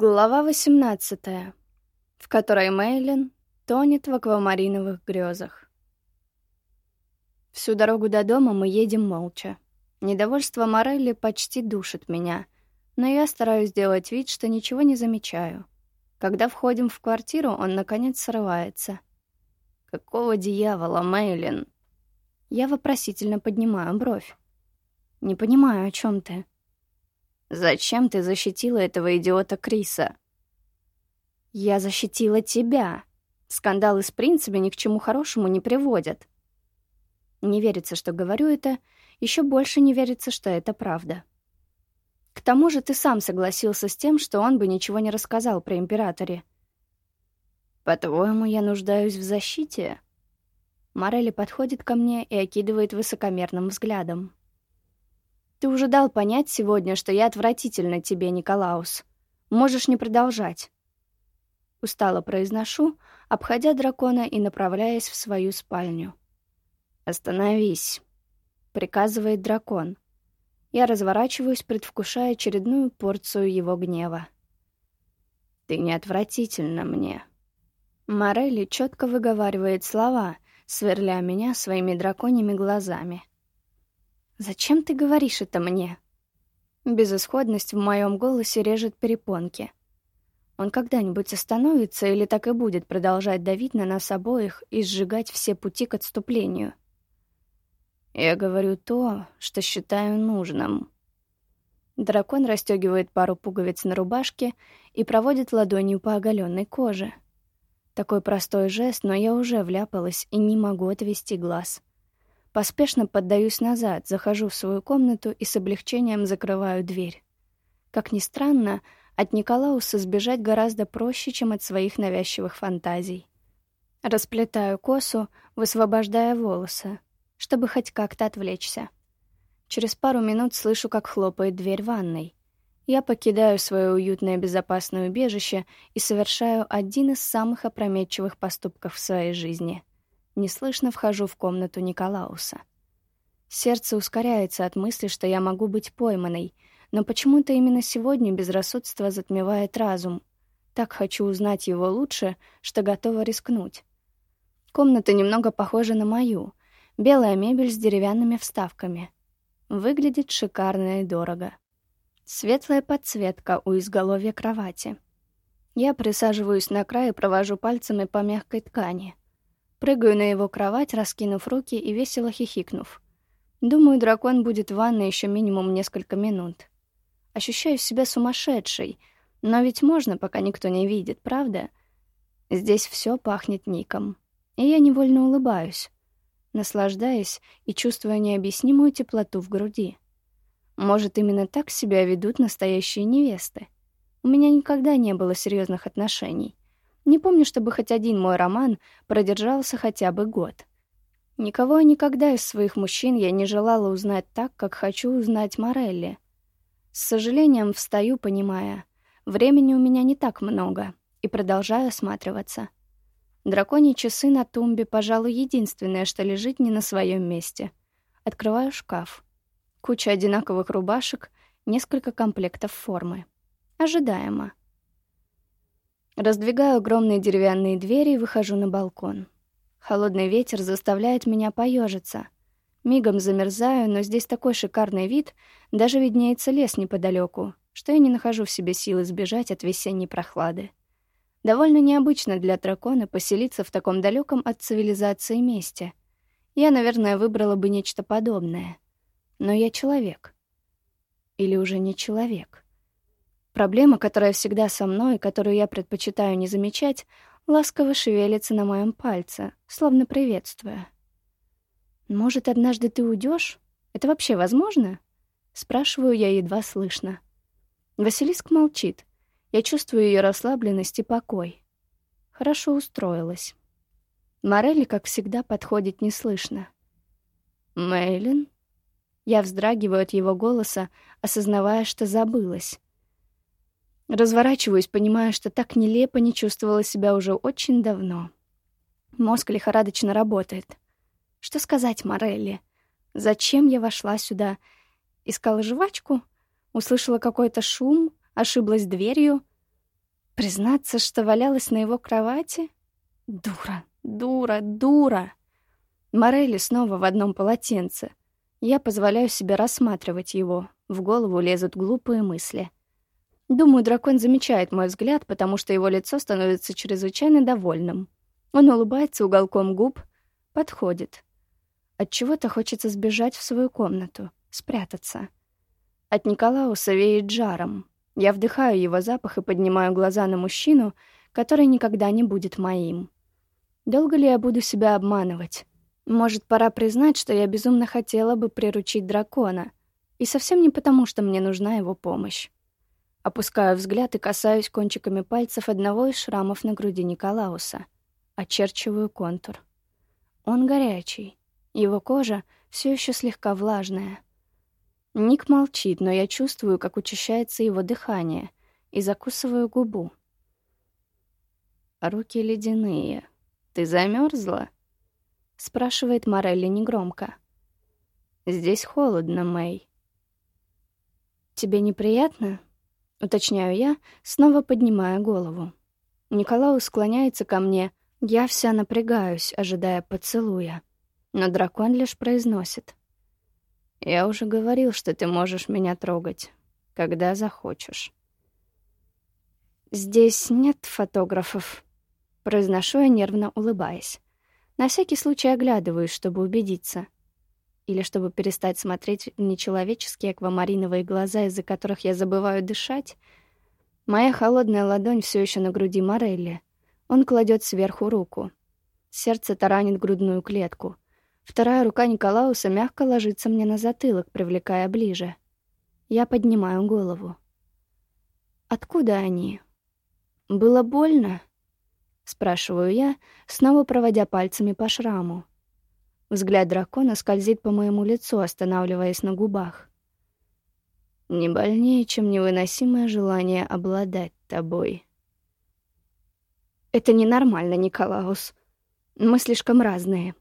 Глава 18, в которой Мейлин тонет в аквамариновых грезах. Всю дорогу до дома мы едем молча. Недовольство Морелли почти душит меня, но я стараюсь сделать вид, что ничего не замечаю. Когда входим в квартиру, он, наконец, срывается. «Какого дьявола, Мейлин?» Я вопросительно поднимаю бровь. «Не понимаю, о чем ты?» Зачем ты защитила этого идиота Криса? Я защитила тебя. Скандалы с принцами ни к чему хорошему не приводят. Не верится, что говорю это, еще больше не верится, что это правда. К тому же ты сам согласился с тем, что он бы ничего не рассказал про императоре. По-твоему, я нуждаюсь в защите? Морелли подходит ко мне и окидывает высокомерным взглядом. Ты уже дал понять сегодня, что я отвратительна тебе, Николаус. Можешь не продолжать. Устало произношу, обходя дракона и направляясь в свою спальню. «Остановись», — приказывает дракон. Я разворачиваюсь, предвкушая очередную порцию его гнева. «Ты не отвратительна мне». Морелли четко выговаривает слова, сверля меня своими драконьими глазами. «Зачем ты говоришь это мне?» Безысходность в моем голосе режет перепонки. Он когда-нибудь остановится или так и будет продолжать давить на нас обоих и сжигать все пути к отступлению? Я говорю то, что считаю нужным. Дракон расстегивает пару пуговиц на рубашке и проводит ладонью по оголенной коже. Такой простой жест, но я уже вляпалась и не могу отвести глаз. Поспешно поддаюсь назад, захожу в свою комнату и с облегчением закрываю дверь. Как ни странно, от Николауса сбежать гораздо проще, чем от своих навязчивых фантазий. Расплетаю косу, высвобождая волосы, чтобы хоть как-то отвлечься. Через пару минут слышу, как хлопает дверь ванной. Я покидаю свое уютное безопасное убежище и совершаю один из самых опрометчивых поступков в своей жизни — Неслышно вхожу в комнату Николауса. Сердце ускоряется от мысли, что я могу быть пойманной, но почему-то именно сегодня безрассудство затмевает разум. Так хочу узнать его лучше, что готова рискнуть. Комната немного похожа на мою. Белая мебель с деревянными вставками. Выглядит шикарно и дорого. Светлая подсветка у изголовья кровати. Я присаживаюсь на край и провожу пальцами по мягкой ткани. Прыгаю на его кровать, раскинув руки и весело хихикнув. Думаю, дракон будет в ванной еще минимум несколько минут. Ощущаю себя сумасшедшей, но ведь можно, пока никто не видит, правда? Здесь все пахнет ником. И я невольно улыбаюсь, наслаждаясь и чувствуя необъяснимую теплоту в груди. Может, именно так себя ведут настоящие невесты? У меня никогда не было серьезных отношений. Не помню, чтобы хоть один мой роман продержался хотя бы год. Никого и никогда из своих мужчин я не желала узнать так, как хочу узнать Морелли. С сожалением встаю, понимая, времени у меня не так много, и продолжаю осматриваться. Драконьи часы на тумбе, пожалуй, единственное, что лежит не на своем месте. Открываю шкаф. Куча одинаковых рубашек, несколько комплектов формы. Ожидаемо. Раздвигаю огромные деревянные двери и выхожу на балкон. Холодный ветер заставляет меня поежиться. Мигом замерзаю, но здесь такой шикарный вид, даже виднеется лес неподалеку, что я не нахожу в себе силы сбежать от весенней прохлады. Довольно необычно для дракона поселиться в таком далеком от цивилизации месте. Я, наверное, выбрала бы нечто подобное. Но я человек. Или уже не человек. Проблема, которая всегда со мной, которую я предпочитаю не замечать, ласково шевелится на моем пальце, словно приветствуя. «Может, однажды ты уйдешь? Это вообще возможно?» Спрашиваю я едва слышно. Василиск молчит. Я чувствую ее расслабленность и покой. Хорошо устроилась. Морелли, как всегда, подходит неслышно. «Мейлин?» Я вздрагиваю от его голоса, осознавая, что забылась. Разворачиваюсь, понимая, что так нелепо не чувствовала себя уже очень давно. Мозг лихорадочно работает. Что сказать Морелли? Зачем я вошла сюда? Искала жвачку? Услышала какой-то шум? Ошиблась дверью? Признаться, что валялась на его кровати? Дура, дура, дура. Морелли снова в одном полотенце. Я позволяю себе рассматривать его. В голову лезут глупые мысли. Думаю, дракон замечает мой взгляд, потому что его лицо становится чрезвычайно довольным. Он улыбается уголком губ, подходит. От чего-то хочется сбежать в свою комнату, спрятаться. От Николауса веет жаром. Я вдыхаю его запах и поднимаю глаза на мужчину, который никогда не будет моим. Долго ли я буду себя обманывать? Может, пора признать, что я безумно хотела бы приручить дракона. И совсем не потому, что мне нужна его помощь. Опускаю взгляд и касаюсь кончиками пальцев одного из шрамов на груди Николауса. Очерчиваю контур. Он горячий. Его кожа все еще слегка влажная. Ник молчит, но я чувствую, как учащается его дыхание, и закусываю губу. «Руки ледяные. Ты замерзла? спрашивает Морелли негромко. «Здесь холодно, Мэй». «Тебе неприятно?» — уточняю я, снова поднимая голову. Николаус склоняется ко мне, я вся напрягаюсь, ожидая поцелуя. Но дракон лишь произносит. Я уже говорил, что ты можешь меня трогать, когда захочешь. Здесь нет фотографов. Произношу я, нервно улыбаясь. На всякий случай оглядываюсь, чтобы убедиться. Или чтобы перестать смотреть в нечеловеческие аквамариновые глаза, из-за которых я забываю дышать. Моя холодная ладонь все еще на груди Морелли. Он кладет сверху руку. Сердце таранит грудную клетку — Вторая рука Николауса мягко ложится мне на затылок, привлекая ближе. Я поднимаю голову. «Откуда они?» «Было больно?» — спрашиваю я, снова проводя пальцами по шраму. Взгляд дракона скользит по моему лицу, останавливаясь на губах. «Не больнее, чем невыносимое желание обладать тобой». «Это ненормально, Николаус. Мы слишком разные».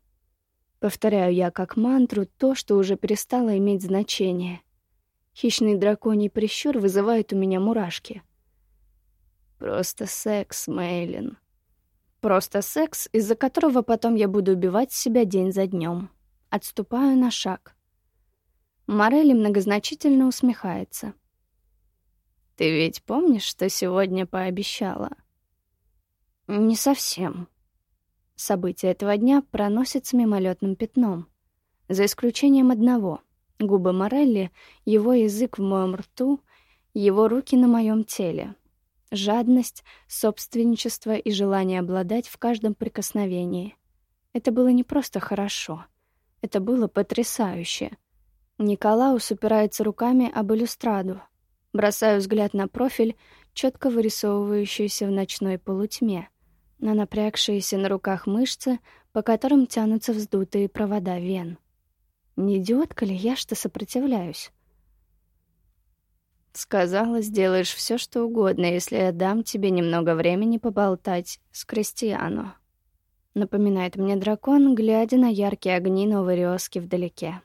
Повторяю я как мантру то, что уже перестало иметь значение. Хищный драконий прищур вызывает у меня мурашки. Просто секс, Мейлин. Просто секс, из-за которого потом я буду убивать себя день за днем. Отступаю на шаг. Морелли многозначительно усмехается. «Ты ведь помнишь, что сегодня пообещала?» «Не совсем», События этого дня проносятся мимолетным пятном. За исключением одного. Губы Морелли, его язык в моем рту, его руки на моем теле. Жадность, собственничество и желание обладать в каждом прикосновении. Это было не просто хорошо. Это было потрясающе. Николаус упирается руками об иллюстраду. Бросаю взгляд на профиль, четко вырисовывающийся в ночной полутьме — на напрягшиеся на руках мышцы, по которым тянутся вздутые провода вен. Не идиотка ли я, что сопротивляюсь? Сказала, сделаешь все, что угодно, если я дам тебе немного времени поболтать с Кристиану. Напоминает мне дракон, глядя на яркие огни новой Риоски вдалеке.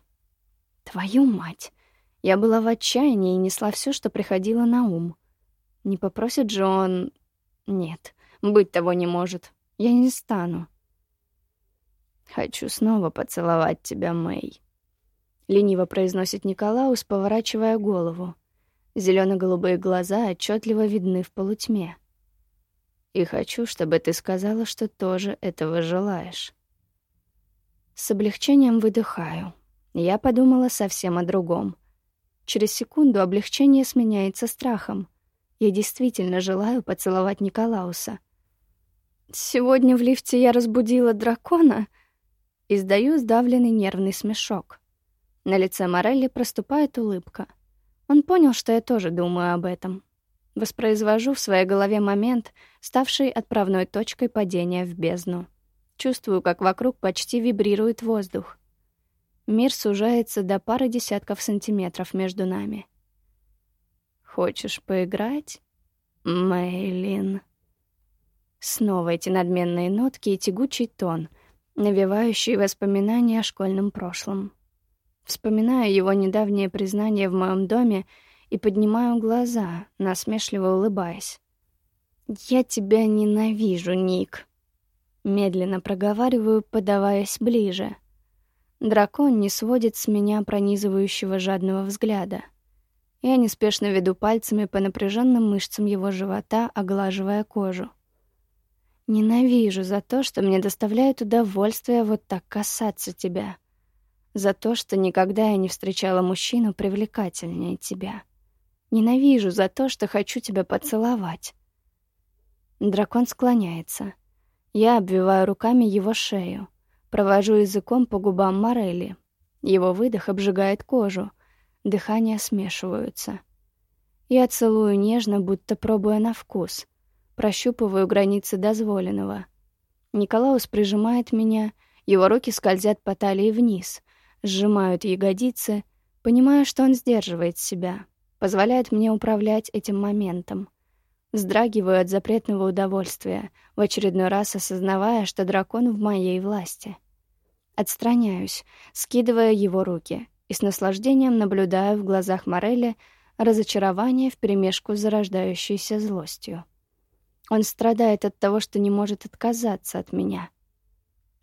Твою мать! Я была в отчаянии и несла все, что приходило на ум. Не попросит же он... Нет. Быть того не может. Я не стану. «Хочу снова поцеловать тебя, Мэй», — лениво произносит Николаус, поворачивая голову. Зелено-голубые глаза отчетливо видны в полутьме. «И хочу, чтобы ты сказала, что тоже этого желаешь». С облегчением выдыхаю. Я подумала совсем о другом. Через секунду облегчение сменяется страхом. Я действительно желаю поцеловать Николауса — Сегодня в лифте я разбудила дракона. Издаю сдавленный нервный смешок. На лице Морелли проступает улыбка. Он понял, что я тоже думаю об этом. Воспроизвожу в своей голове момент, ставший отправной точкой падения в бездну. Чувствую, как вокруг почти вибрирует воздух. Мир сужается до пары десятков сантиметров между нами. «Хочешь поиграть, Мэйлин?» Снова эти надменные нотки и тягучий тон, навевающий воспоминания о школьном прошлом. Вспоминаю его недавнее признание в моем доме и поднимаю глаза, насмешливо улыбаясь. «Я тебя ненавижу, Ник», — медленно проговариваю, подаваясь ближе. Дракон не сводит с меня пронизывающего жадного взгляда. Я неспешно веду пальцами по напряженным мышцам его живота, оглаживая кожу. Ненавижу за то, что мне доставляет удовольствие вот так касаться тебя. За то, что никогда я не встречала мужчину привлекательнее тебя. Ненавижу за то, что хочу тебя поцеловать. Дракон склоняется. Я обвиваю руками его шею. Провожу языком по губам Морели. Его выдох обжигает кожу. Дыхания смешиваются. Я целую нежно, будто пробуя на вкус. Прощупываю границы дозволенного. Николаус прижимает меня, его руки скользят по талии вниз, сжимают ягодицы, понимая, что он сдерживает себя, позволяет мне управлять этим моментом. Вздрагиваю от запретного удовольствия, в очередной раз осознавая, что дракон в моей власти. Отстраняюсь, скидывая его руки, и с наслаждением наблюдаю в глазах Морели разочарование вперемешку с зарождающейся злостью. Он страдает от того, что не может отказаться от меня.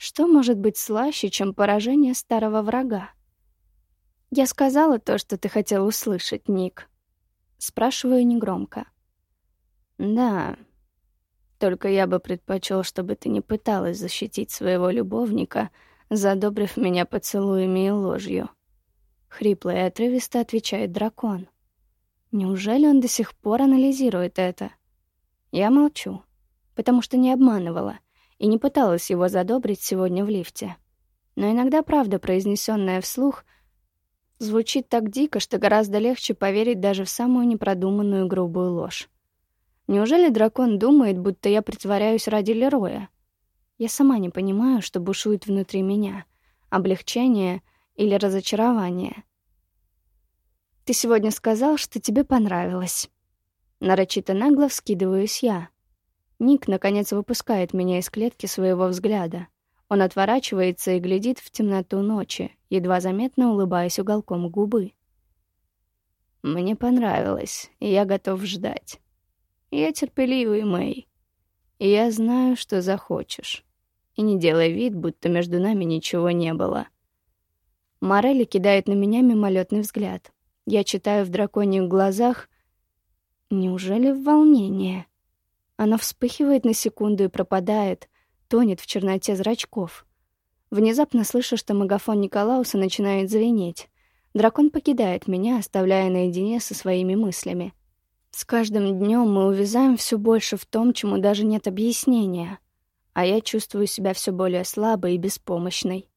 Что может быть слаще, чем поражение старого врага? «Я сказала то, что ты хотел услышать, Ник?» Спрашиваю негромко. «Да. Только я бы предпочел, чтобы ты не пыталась защитить своего любовника, задобрив меня поцелуями и ложью». Хрипло и отрывисто отвечает дракон. Неужели он до сих пор анализирует это? Я молчу, потому что не обманывала и не пыталась его задобрить сегодня в лифте. Но иногда правда, произнесенная вслух, звучит так дико, что гораздо легче поверить даже в самую непродуманную грубую ложь. Неужели дракон думает, будто я притворяюсь ради Лероя? Я сама не понимаю, что бушует внутри меня. Облегчение или разочарование. «Ты сегодня сказал, что тебе понравилось». Нарочито нагло вскидываюсь я. Ник, наконец, выпускает меня из клетки своего взгляда. Он отворачивается и глядит в темноту ночи, едва заметно улыбаясь уголком губы. «Мне понравилось, и я готов ждать». Я терпеливый, Мэй. И я знаю, что захочешь. И не делай вид, будто между нами ничего не было. Морелли кидает на меня мимолетный взгляд. Я читаю в драконьих глазах... Неужели волнение? Оно вспыхивает на секунду и пропадает, тонет в черноте зрачков. Внезапно слышу, что магафон Николауса начинает звенеть. Дракон покидает меня, оставляя наедине со своими мыслями. С каждым днем мы увязаем все больше в том, чему даже нет объяснения, а я чувствую себя все более слабой и беспомощной.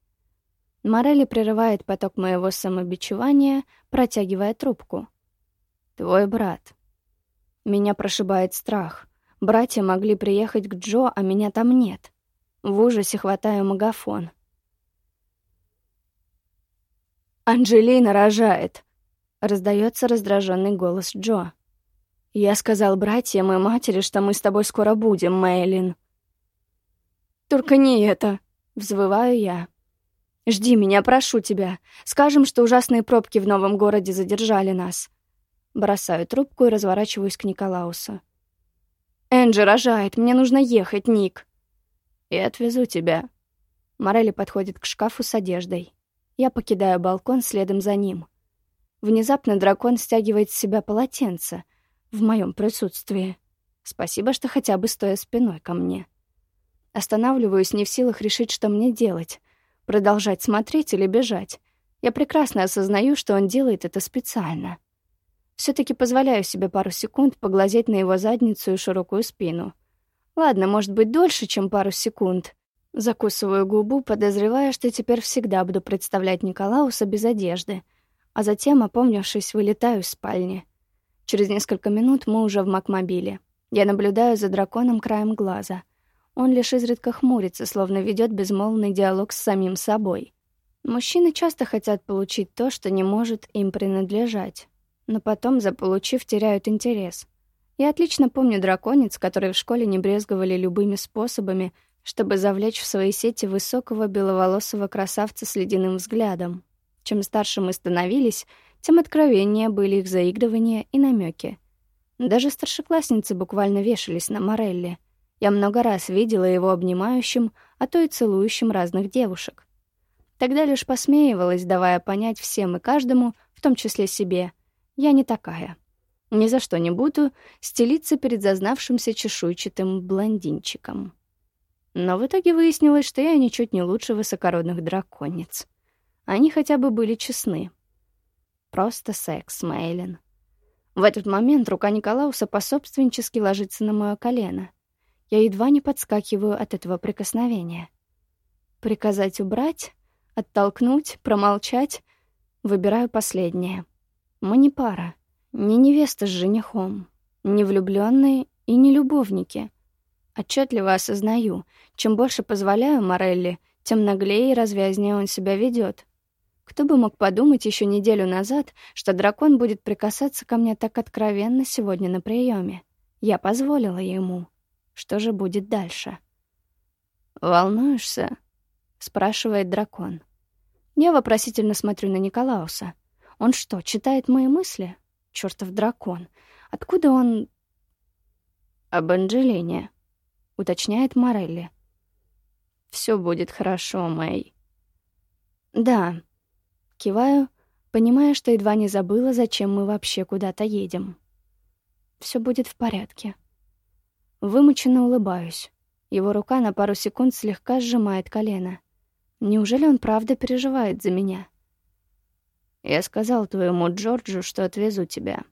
Морелли прерывает поток моего самобичевания, протягивая трубку. «Твой брат». Меня прошибает страх. Братья могли приехать к Джо, а меня там нет. В ужасе хватаю магафон. «Анджелина рожает!» — раздается раздраженный голос Джо. Я сказал братьям и матери, что мы с тобой скоро будем, Мэйлин. Только не это, взвываю я. Жди меня, прошу тебя. Скажем, что ужасные пробки в новом городе задержали нас. Бросаю трубку и разворачиваюсь к Николаусу. Энджи рожает, мне нужно ехать, Ник. И отвезу тебя. Морелли подходит к шкафу с одеждой. Я покидаю балкон следом за ним. Внезапно дракон стягивает с себя полотенце, в моем присутствии. Спасибо, что хотя бы стоя спиной ко мне. Останавливаюсь не в силах решить, что мне делать. Продолжать смотреть или бежать. Я прекрасно осознаю, что он делает это специально. Все таки позволяю себе пару секунд поглазеть на его задницу и широкую спину. Ладно, может быть, дольше, чем пару секунд. Закусываю губу, подозревая, что теперь всегда буду представлять Николауса без одежды, а затем, опомнившись, вылетаю из спальни. Через несколько минут мы уже в Макмобиле. Я наблюдаю за драконом краем глаза. Он лишь изредка хмурится, словно ведет безмолвный диалог с самим собой. Мужчины часто хотят получить то, что не может им принадлежать, но потом, заполучив, теряют интерес. Я отлично помню драконец, которые в школе не брезговали любыми способами, чтобы завлечь в свои сети высокого беловолосого красавца с ледяным взглядом. Чем старше мы становились, тем откровеннее были их заигрывания и намеки. Даже старшеклассницы буквально вешались на Морелли. Я много раз видела его обнимающим, а то и целующим разных девушек. Тогда лишь посмеивалась, давая понять всем и каждому, в том числе себе, я не такая. Ни за что не буду стелиться перед зазнавшимся чешуйчатым блондинчиком. Но в итоге выяснилось, что я ничуть не лучше высокородных драконниц. Они хотя бы были честны. Просто секс, Мейлин. В этот момент рука Николауса пособственнически ложится на мое колено. Я едва не подскакиваю от этого прикосновения. Приказать убрать? Оттолкнуть? Промолчать? Выбираю последнее. Мы не пара. Не невеста с женихом, не влюбленные и не любовники. Отчетливо осознаю, чем больше позволяю Морелли, тем наглее и развязнее он себя ведет. Кто бы мог подумать еще неделю назад, что дракон будет прикасаться ко мне так откровенно сегодня на приеме. Я позволила ему. Что же будет дальше? «Волнуешься?» — спрашивает дракон. Я вопросительно смотрю на Николауса. Он что, читает мои мысли? Чёртов дракон. Откуда он... Об Анджелине, уточняет Морелли. Все будет хорошо, Мэй. Да. Киваю, понимая, что едва не забыла, зачем мы вообще куда-то едем. Все будет в порядке. Вымученно улыбаюсь. Его рука на пару секунд слегка сжимает колено. Неужели он правда переживает за меня? Я сказал твоему Джорджу, что отвезу тебя.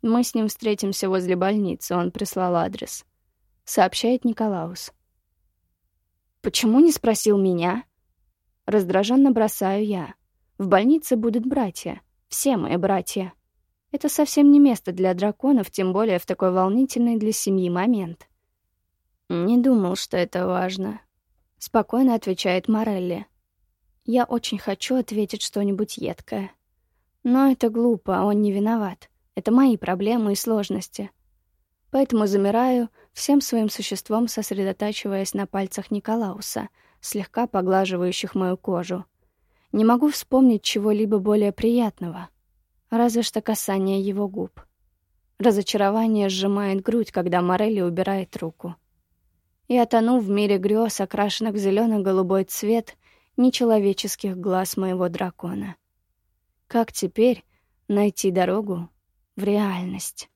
Мы с ним встретимся возле больницы, он прислал адрес. Сообщает Николаус. Почему не спросил меня? Раздраженно бросаю я. В больнице будут братья. Все мои братья. Это совсем не место для драконов, тем более в такой волнительный для семьи момент. Не думал, что это важно. Спокойно отвечает Морелли. Я очень хочу ответить что-нибудь едкое. Но это глупо, он не виноват. Это мои проблемы и сложности. Поэтому замираю, всем своим существом сосредотачиваясь на пальцах Николауса, слегка поглаживающих мою кожу. Не могу вспомнить чего-либо более приятного. Разве что касание его губ. Разочарование сжимает грудь, когда Морелли убирает руку. Я тону в мире грез, окрашенных в зелено-голубой цвет, нечеловеческих глаз моего дракона. Как теперь найти дорогу в реальность?